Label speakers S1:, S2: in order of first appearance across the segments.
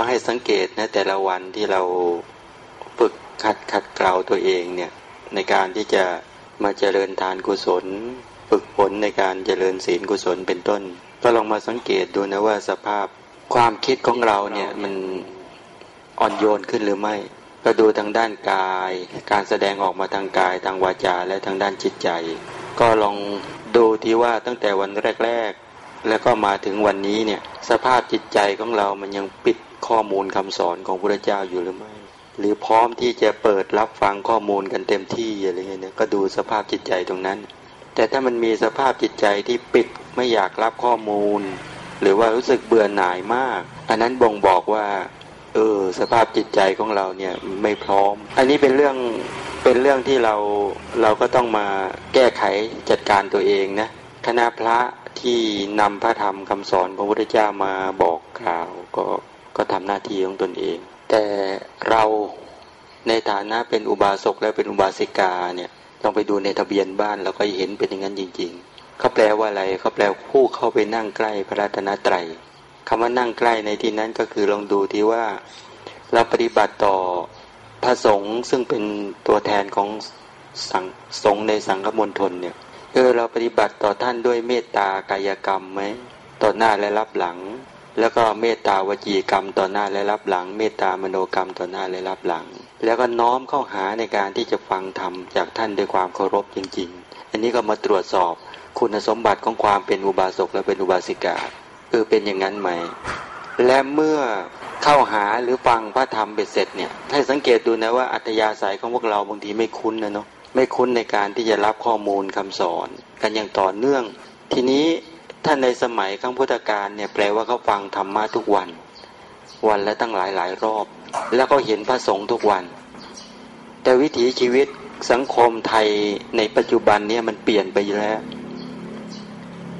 S1: ก็ให้สังเกตนะแต่ละวันที่เราฝึกขัดขัดเกลาตัวเองเนี่ยในการที่จะมาเจริญทานกุศล ฝึกฝนในการเจริญศีลกุศลเป็นต้น ก็ลองมาสังเกตดูนะว่าสภาพความคิดของเราเนี่ยมันอ่อนโยนขึ้นหรือไม่ ก็ดูทางด้านกาย การแสดงออกมาทางกายทางวาจาและทางด้านจิตใจ ก็ลองดูที่ว่าตั้งแต่วันแรกๆ แล้วก็มาถึงวันนี้เนี่ย สภาพจิตใจของเรามันยังปิดข้อมูลคำสอนของพระเจ้าอยู่หรือไม่ หรือพร้อมที่จะเปิดรับฟังข้อมูลกันเต็มที่อะไรเงี้ยก็ดูสภาพจิตใจตรงนั้น แต่ถ้ามันมีสภาพจิตใจที่ปิดไม่อยากรับข้อมูล หรือว่ารู้สึกเบื่อหน่ายมาก อันนั้นบ่งบอกว่า เออ สภาพจิตใจของเราเนี่ยไม่พร้อม อันนี้เป็นเรื่องเป็นเรื่องที่เราเราก็ต้องมาแก้ไขจัดการตัวเองนะคณะพระ ที่นำพระธรรมคำสอนพระพุทธเจ้ามาบอกกล่าวก็ก็ทำหน้าที่ของตนเอง แต่เราในฐานะเป็นอุบาสกและเป็นอุบาสิกาเนี่ยต้องไปดูในทะเบียนบ้านเราก็เห็นเป็นอย่างนั้นจริง ๆ เขาแปลว่าอะไรเขาแปลผู้เข้าไปนั่งใกล้พระรัตนตรัยคำว่านั่งใกล้ในที่นั้นก็คือลองดูที่ว่า เราปฏิบัติต่อพระสงฆ์ซึ่งเป็นตัวแทนของสังสงฆ์ในสังฆมณฑลเนี่ย เออเราปฏิบัติต่อท่านด้วยเมตตากายกรรมไหมต่อหน้าและรับหลัง แล้วก็เมตตาวจีกรรมต่อหน้าและรับหลัง เมตตามโนกรรมต่อหน้าและรับหลัง แล้วก็น้อมเข้าหาในการที่จะฟังธรรมจากท่านด้วยความเคารพจริง ๆ อันนี้ก็มาตรวจสอบคุณสมบัติของความเป็นอุบาสกและเป็นอุบาสิกาเออเป็นอย่างนั้นไหม และเมื่อเข้าหาหรือฟังพระธรรมเบ็ดเสร็จเนี่ยให้สังเกตดูนะว่าอัตยาศัยของพวกเราบางทีไม่คุ้นนะเนาะ ไม่คุ้นในการที่จะรับข้อมูลคำสอน กันอย่างต่อเนื่อง ทีนี้ท่านในสมัยครั้งพุทธกาลเนี่ยแปลว่าเขาฟังธรรมะทุกวัน วันละตั้งหลายหลายรอบ แล้วก็เห็นพระสงฆ์ทุกวัน แต่วิถีชีวิตสังคมไทยในปัจจุบันเนี่ยมันเปลี่ยนไปแล้ว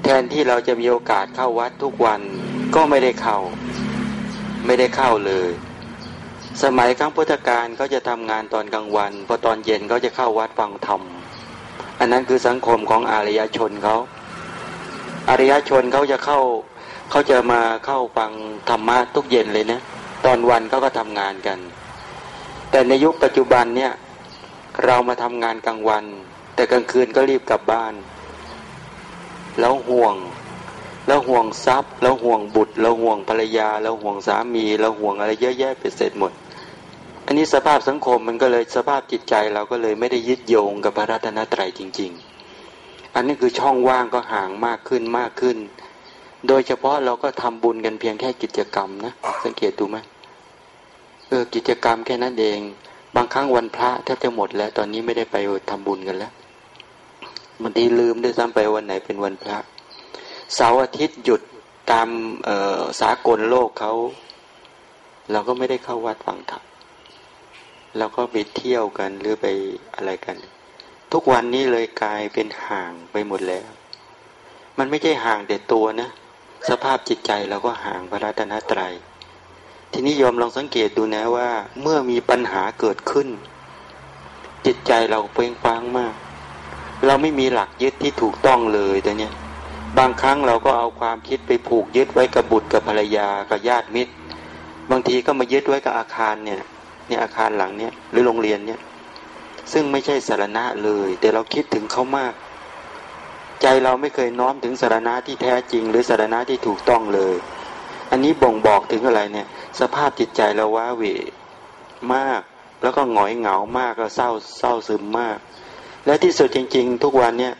S1: แทนที่เราจะมีโอกาสเข้าวัดทุกวันก็ไม่ได้เข้า ไม่ได้เข้าเลย สมัยครั้งพุทธกาลเขาจะทำงานตอนกลางวันพอตอนเย็นเขาจะเข้าวัดฟังธรรม อันนั้นคือสังคมของอารยชนเขาอารยชนเขาจะเข้าเขาจะมาเข้าฟังธรรมะทุกเย็นเลยนะตอนวันเขาก็ทำงานกัน แต่ในยุคปัจจุบันเนี่ยเรามาทำงานกลางวัน แต่กลางคืนก็รีบกลับบ้าน แล้วห่วงแล้วห่วงทรัพย์แล้วห่วงบุตรแล้วห่วงภรรยาแล้วห่วงสามีแล้วห่วงอะไรเยอะแยะไปเสร็จหมด อันนี้สภาพสังคมมันก็เลยสภาพจิตใจเราก็เลยไม่ได้ยึดโยงกับพระรัตนตรัยจริง ๆ อันนี้คือช่องว่างก็ห่างมากขึ้นมากขึ้น โดยเฉพาะเราก็ทำบุญกันเพียงแค่กิจกรรมนะสังเกตดูไหมเออกิจกรรมแค่นั้นเอง บางครั้งวันพระแทบจะหมดแล้ว ตอนนี้ไม่ได้ไปทำบุญกันแล้วบางทีลืมด้วยซ้ำไปวันไหนเป็นวันพระเสาร์อาทิตย์หยุดตามสากลโลกเขา เราก็ไม่ได้เข้าวัดฟังธรรม เราก็ไปเที่ยวกันหรือไปอะไรกัน ทุกวันนี้เลยกลายเป็นห่างไปหมดแล้ว มันไม่ใช่ห่างแต่ตัวนะ สภาพจิตใจเราก็ห่างพระรัตนตรยัย ทีนี้ยอมลองสังเกตดูนะว่า เมื่อมีปัญหาเกิดขึ้น จิตใจเราเปล่งฟังมาก เราไม่มีหลักยึดที่ถูกต้องเลยแต่เนี้ยบางครั้งเราก็เอาความคิดไปผูกยึดไว้กับบุตรกับภรรยากับญาติมิตร บางทีก็มายึดไว้กับอาคารเนี่ย เนี่ยอาคารหลังเนี่ยหรือโรงเรียนเนี่ยซึ่งไม่ใช่สารณะเลย แต่เราคิดถึงเขามาก ใจเราไม่เคยน้อมถึงสารณะที่แท้จริง หรือสารณะที่ถูกต้องเลย อันนี้บ่งบอกถึงอะไรเนี่ย สภาพจิตใจเราว้าเหวมาก แล้วก็หงอยเหงามากก็เศร้าเศร้าซึมมาก และที่สุดจริง ๆ ทุกวันเนี่ย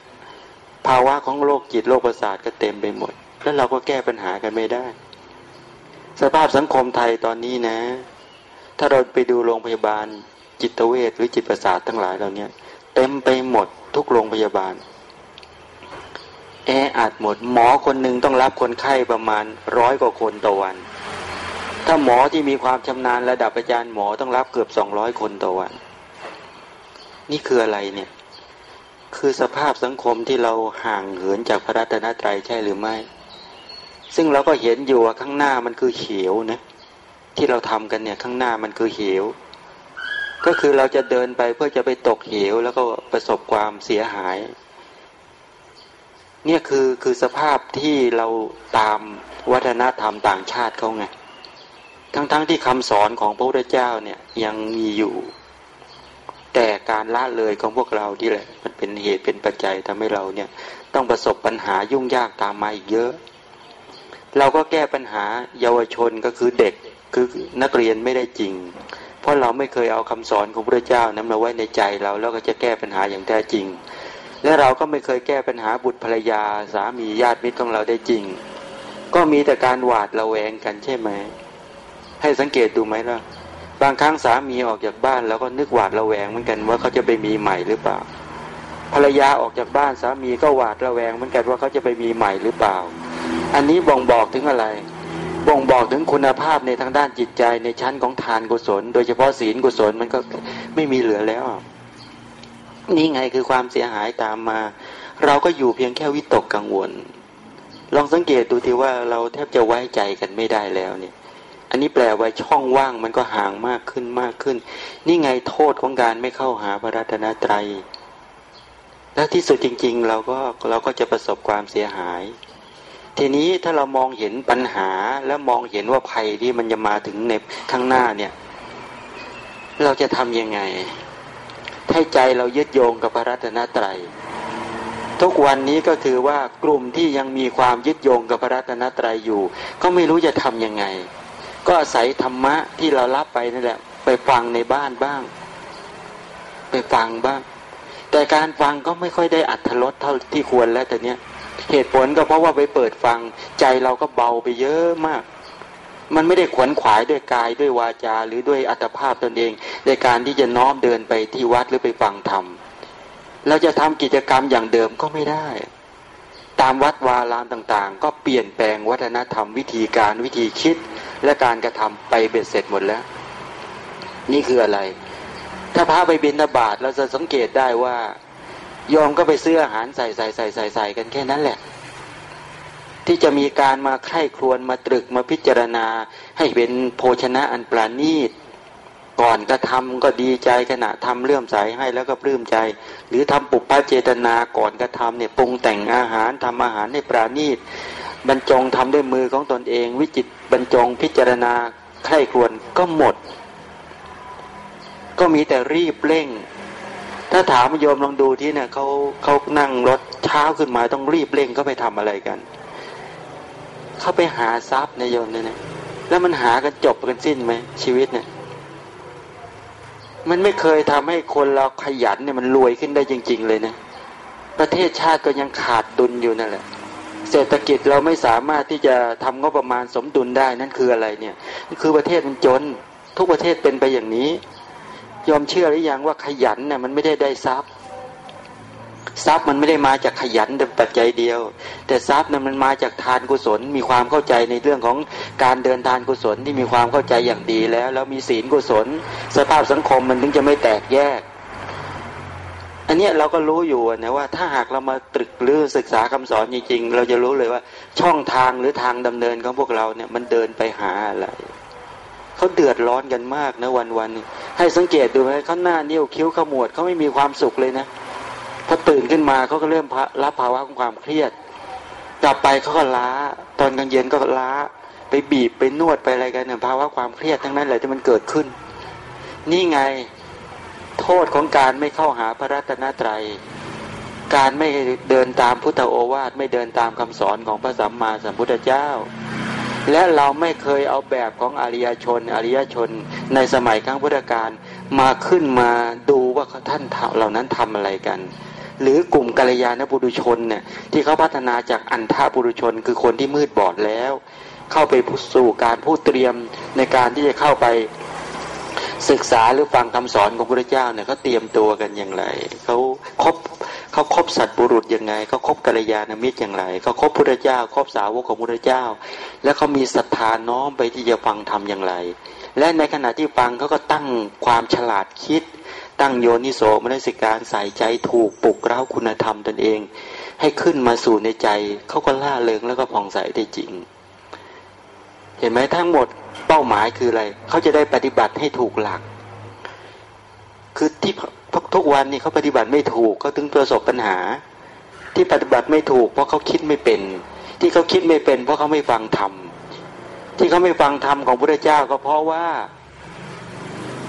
S1: ภาวะของโรคจิตโรคประสาทก็เต็มไปหมด แล้วเราก็แก้ปัญหากันไม่ได้ สภาพสังคมไทยตอนนี้นะ ถ้าเราไปดูโรงพยาบาล จิตเวชหรือจิตประสาททั้งหลายเหล่านี้เต็มไปหมดทุกโรงพยาบาล แออัดหมดหมอคนหนึ่งต้องรับคนไข้ประมาณร้อยกว่าคนต่อวัน ถ้าหมอที่มีความชำนาญระดับอาจารย์หมอต้องรับเกือบสองร้อยคนต่อวัน นี่คืออะไรเนี่ยคือสภาพสังคมที่เราห่างเหินจากพระรัตนตรัยใช่หรือไม่ ซึ่งเราก็เห็นอยู่ว่าข้างหน้ามันคือเขียวนะ ที่เราทำกันเนี่ยข้างหน้ามันคือเขียวก็คือเราจะเดินไปเพื่อจะไปตกเหว แล้วก็ประสบความเสียหาย เนี่ยคือคือสภาพที่เราตามวัฒนธรรมต่างชาติเขาไงททั้งๆทที่คำสอนของพระพุทธเจ้าเนี่ยยังมีอยู่ แต่การละเลยของพวกเราที่แหละ มันเป็นเหตุเป็นปัจจัยทำให้เราเนี่ย ต้องประสบปัญหายุ่งยากตามมาอีกเยอะ เราก็แก้ปัญหาเยาวชนก็คือเด็ก คือนักเรียนไม่ได้จริง เพราะเราไม่เคยเอาคำสอนของพระเจ้านั้นมาไว้ในใจเราแล้วก็จะแก้ปัญหาอย่างแท้จริง และเราก็ไม่เคยแก้ปัญหาบุตรภรรยาสามีญาติมิตรของเราได้จริง ก็มีแต่การหวาดระแวงกันใช่ไหม ให้สังเกตดูไหมล่ะบางครั้งสามีออกจากบ้านแล้วก็นึกหวาดระแวงเหมือนกันว่าเขาจะไปมีใหม่หรือเปล่า ภรรยาออกจากบ้านสามีก็หวาดระแวงเหมือนกันว่าเขาจะไปมีใหม่หรือเปล่า อันนี้บ่งบอกถึงอะไร บ่งบอกถึงคุณภาพในทางด้านจิตใจในชั้นของทานกุศล โดยเฉพาะศีลกุศลมันก็ไม่มีเหลือแล้ว นี่ไงคือความเสียหายตามมา เราก็อยู่เพียงแค่วิตกกังวล ลองสังเกตดูทีว่าเราแทบจะไว้ใจกันไม่ได้แล้วเนี่ย อันนี้แปลว่าช่องว่างมันก็ห่างมากขึ้นมากขึ้น นี่ไงโทษของการไม่เข้าหาพระรัตนตรัยและที่สุดจริง ๆ เราก็เราก็จะประสบความเสียหาย ทีนี้ถ้าเรามองเห็นปัญหาและมองเห็นว่าภัยที่มันจะมาถึงในข้างหน้าเนี่ย เราจะทำยังไงให้ใจเรายึดโยงกับพระรัตนตรัย ทุกวันนี้ก็คือว่ากลุ่มที่ยังมีความยึดโยงกับพระรัตนตรัยอยู่ ก็ไม่รู้จะทํำยังไง ก็อาศัยธรรมะที่เรารับไปนั่นแหละ ไปฟังในบ้านบ้าง ไปฟังบ้าง แต่การฟังก็ไม่ค่อยได้อัธรสเท่าที่ควรแล้วแต่เนี้ย เหตุผลก็เพราะว่าไปเปิดฟัง ใจเราก็เบาไปเยอะมาก มันไม่ได้ขวนขวายด้วยกายด้วยวาจา หรือด้วยอัตภาพตนเอง ในการที่จะน้อมเดินไปที่วัดหรือไปฟังธรรมเราจะทำกิจกรรมอย่างเดิมก็ไม่ได้ ตามวัดวารามต่างๆ ก็เปลี่ยนแปลงวัฒนธรรมวิธีการวิธีคิด และการกระทำไปเบ็ดเสร็จหมดแล้ว นี่คืออะไร ถ้าพาไปบินบาตเราจะสังเกตได้ว่า ยอมก็ไปซื้ออาหารใส่ใส่ใส่ใส่ใส่กันแค่นั้นแหละ ที่จะมีการมาไข้ครวนมาตรึกมาพิจารณา ให้เป็นโภชนะอันปราณีตก่อนกระทำก็ดีใจขณะทำเลื่อมใสให้แล้วก็ปลื้มใจ หรือทำปุพพะเจตนาก่อนกระทำเนี่ยปรุงแต่งอาหารทำอาหารให้ปราณีตบรรจงทำด้วยมือของตนเอง วิจิตบรรจงพิจารณาใคร่ควรก็หมด ก็มีแต่รีบเร่ง ถ้าถามโยมลองดูที่เนี่ยเขาเขานั่งรถเช้าขึ้นมาต้องรีบเร่งเขาไปทำอะไรกันเขาไปหาทรัพย์ในโยมเนี่ยนะแล้วมันหากันจบกันสิ้นไหมชีวิตเนี่ย มันไม่เคยทำให้คนเราขยันเนี่ยมันรวยขึ้นได้จริง ๆ เลยนะประเทศชาติก็ยังขาดดุลอยู่นั่นแหละเศรษฐกิจเราไม่สามารถที่จะทำงบประมาณสมดุลได้นั่นคืออะไรเนี่ยคือประเทศมันจน ทุกประเทศเป็นไปอย่างนี้ ยอมเชื่อหรือยังว่าขยันเนี่ยมันไม่ได้ได้ทรัพย์ ทรัพย์มันไม่ได้มาจากขยันเดิมปัจจัยเดียว แต่ทรัพย์นั้นมันมาจากทานกุศล มีความเข้าใจในเรื่องของการเดินทานกุศลที่มีความเข้าใจอย่างดีแล้ว แล้วมีศีลกุศล สภาพสังคมมันถึงจะไม่แตกแยก อันนี้เราก็รู้อยู่นะว่า ถ้าหากเรามาตรึกหรือศึกษาคำสอนจริงๆ เราจะรู้เลยว่าช่องทางหรือทางดำเนินของพวกเราเนี่ยมันเดินไปหาอะไร เขาเดือดร้อนกันมากนะวันวันให้สังเกตดูไหมเขาหน้านิ้วคิ้วขมวดเขาไม่มีความสุขเลยนะพอตื่นขึ้นมาเขาก็เริ่มรับภาวะของความเครียด กลับไปเขาก็ล้า ตอนกลางเย็นก็ล้า ไปบีบไปนวดไปอะไรกันเนี่ยภาวะความเครียดทั้งนั้นแหละที่มันเกิดขึ้น นี่ไงโทษของการไม่เข้าหาพระรัตนตรัย การไม่เดินตามพุทธโอวาทไม่เดินตามคำสอนของพระสัมมาสัมพุทธเจ้า และเราไม่เคยเอาแบบของอริยชน อริยชนในสมัยครั้งพุทธกาลมาขึ้นมาดูว่าท่านเหล่านั้นทำอะไรกัน หรือกลุ่มกัลยาณบุรุชนเนี่ยที่เขาพัฒนาจากอันท่าบุรุชน คือคนที่มืดบอดแล้ว เข้าไปสู่การพูดเตรียมในการที่จะเข้าไปศึกษาหรือฟังคำสอนของพระเจ้าเนี่ยเขาเตรียมตัวกันอย่างไรเขาคบ เขาคบสัตว์บุรุษยังไงเขาคบกัลยาณมิตรอย่างไรเขาคบพระเจ้าคบสาวกของพระเจ้า แล้วเขามีศรัทธาน้อมไปที่จะฟังธรรมอย่างไร และในขณะที่ฟังเขาก็ตั้งความฉลาดคิด ตั้งโยนิโสมนสิการใส่ใจถูกปลุกเร้าคุณธรรมตนเอง ให้ขึ้นมาสู่ในใจเขาก็ล่าเริงแล้วก็ผ่องใสได้จริง เห็นไหมทั้งหมดเป้าหมายคืออะไรเขาจะได้ปฏิบัติให้ถูกหลัก คือที่ ทุกวันนี้เขาปฏิบัติไม่ถูกเขาถึงประสบปัญหา ที่ปฏิบัติไม่ถูก เพราะเขาคิดไม่เป็น ที่เขาคิดไม่เป็น เพราะเขาไม่ฟังธรรมที่เขาไม่ฟังธรรมของพระเจ้าก็เพราะว่า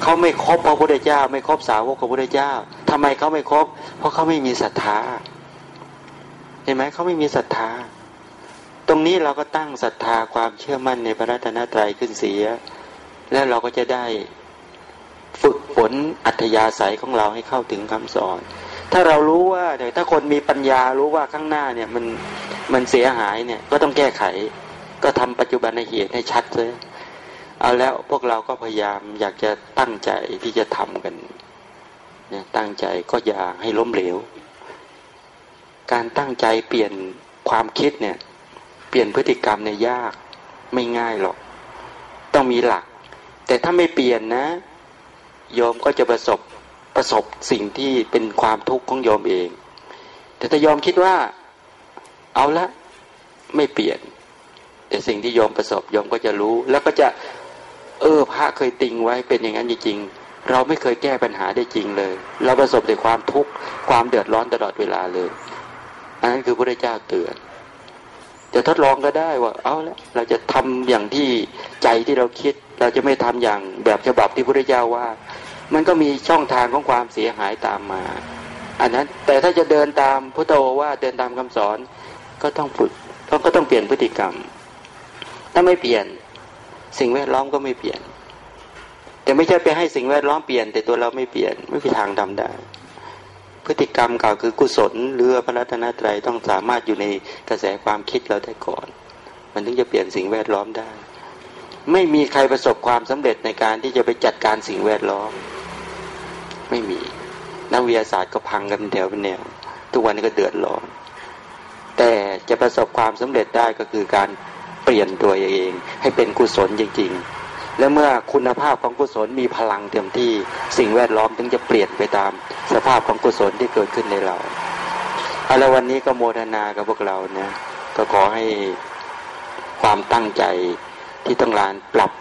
S1: เขาไม่ครบพระพุทธเจ้า ไม่ครบสาวกของพระพุทธเจ้าทำไมเขาไม่ครบเพราะเขาไม่มีศรัทธาเห็นไหมเขาไม่มีศรัทธา ตรงนี้เราก็ตั้งศรัทธาความเชื่อมั่นในพระรัตนตรัยขึ้นเสีย แล้วเราก็จะได้ ฝึกฝนอัธยาศัยของเราให้เข้าถึงคำสอน ถ้าเรารู้ว่าเดี๋ยวถ้าคนมีปัญญารู้ว่าข้างหน้าเนี่ยมันมันเสียหายเนี่ยก็ต้องแก้ไข ก็ทำปัจจุบันในเหตุให้ชัดเลยเอาแล้วพวกเราก็พยายามอยากจะตั้งใจที่จะทำกันเนี่ยตั้งใจก็อย่าให้ล้มเหลว การตั้งใจเปลี่ยนความคิดเนี่ย เปลี่ยนพฤติกรรมเนี่ยยากไม่ง่ายหรอก ต้องมีหลัก แต่ถ้าไม่เปลี่ยนนะ โยมก็จะประสบประสบสิ่งที่เป็นความทุกข์ของโยมเอง แต่ถ้าโยมคิดว่า เอาละไม่เปลี่ยน แต่สิ่งที่โยมประสบโยมก็จะรู้ แล้วก็จะ เออพระเคยติงไว้เป็นอย่างนั้นจริงๆเราไม่เคยแก้ปัญหาได้จริงเลย เราประสบแต่ความทุกข์ความเดือดร้อนตลอดเวลาเลยอันนั้นคือพระเจ้าเตือนจะทดลองก็ได้ว่า เอาละเราจะทำอย่างที่ใจที่เราคิด เราจะไม่ทำอย่างแบบฉบับที่พระเจ้าว่า มันก็มีช่องทางของความเสียหายตามมา อันนั้น แต่ถ้าจะเดินตามพุทโธว่าเดินตามคำสอนก็ต้องฝึกก็ต้องเปลี่ยนพฤติกรรม ถ้าไม่เปลี่ยนสิ่งแวดล้อมก็ไม่เปลี่ยน แต่ไม่ใช่ไปให้สิ่งแวดล้อมเปลี่ยน แต่ตัวเราไม่เปลี่ยนไม่มีทางทำได้ พฤติกรรมเก่าคือกุศลหรือพระรัตนตรัยต้องสามารถอยู่ในกระแสความคิดเราได้ก่อน มันถึงจะเปลี่ยนสิ่งแวดล้อมได้ ไม่มีใครประสบความสำเร็จในการที่จะไปจัดการสิ่งแวดล้อม ไม่มี นักวิทยาศาสตร์ก็พังกันแถวเป็นแนว ทุกวันนี้ก็เดือดร้อนแต่จะประสบความสำเร็จได้ก็คือการเปลี่ยนตัวเองให้เป็นกุศลจริง ๆ และเมื่อคุณภาพของกุศลมีพลังเต็มที่สิ่งแวดล้อมถึงจะเปลี่ยนไปตามสภาพของกุศลที่เกิดขึ้นในเราเอาละวันนี้ก็โมทนากับพวกเรานะก็ขอให้ความตั้งใจที่ต้องการปรับ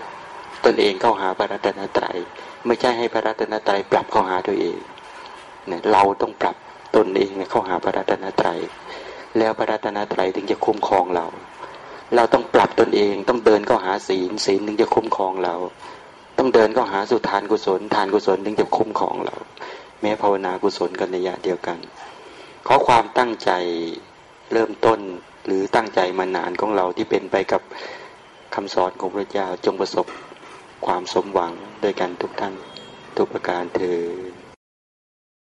S1: ตนเองเข้าหาพระรัตนตรัย ไม่ใช่ให้พระรัตนตรัยปรับเข้าหาตัวเองเนี่ยเราต้องปรับตนเองเข้าหาพระรัตนตรัยแล้วพระรัตนตรัยถึงจะคุ้มครองเรา เราต้องปรับตนเองต้องเดินก็หาศีลศีลถึงจะคุ้มครองเรา ต้องเดินก็หาสุทานกุศล ทานกุศลถึงจะคุ้มครองเรา แม้ภาวนากุศลกันในยะเดียวกัน ขอความตั้งใจเริ่มต้นหรือตั้งใจมานานของเราที่เป็นไปกับคำสอนของพระเจ้าจงประสบ ความสมหวังด้วยกันทุกท่านทุกประการเธอ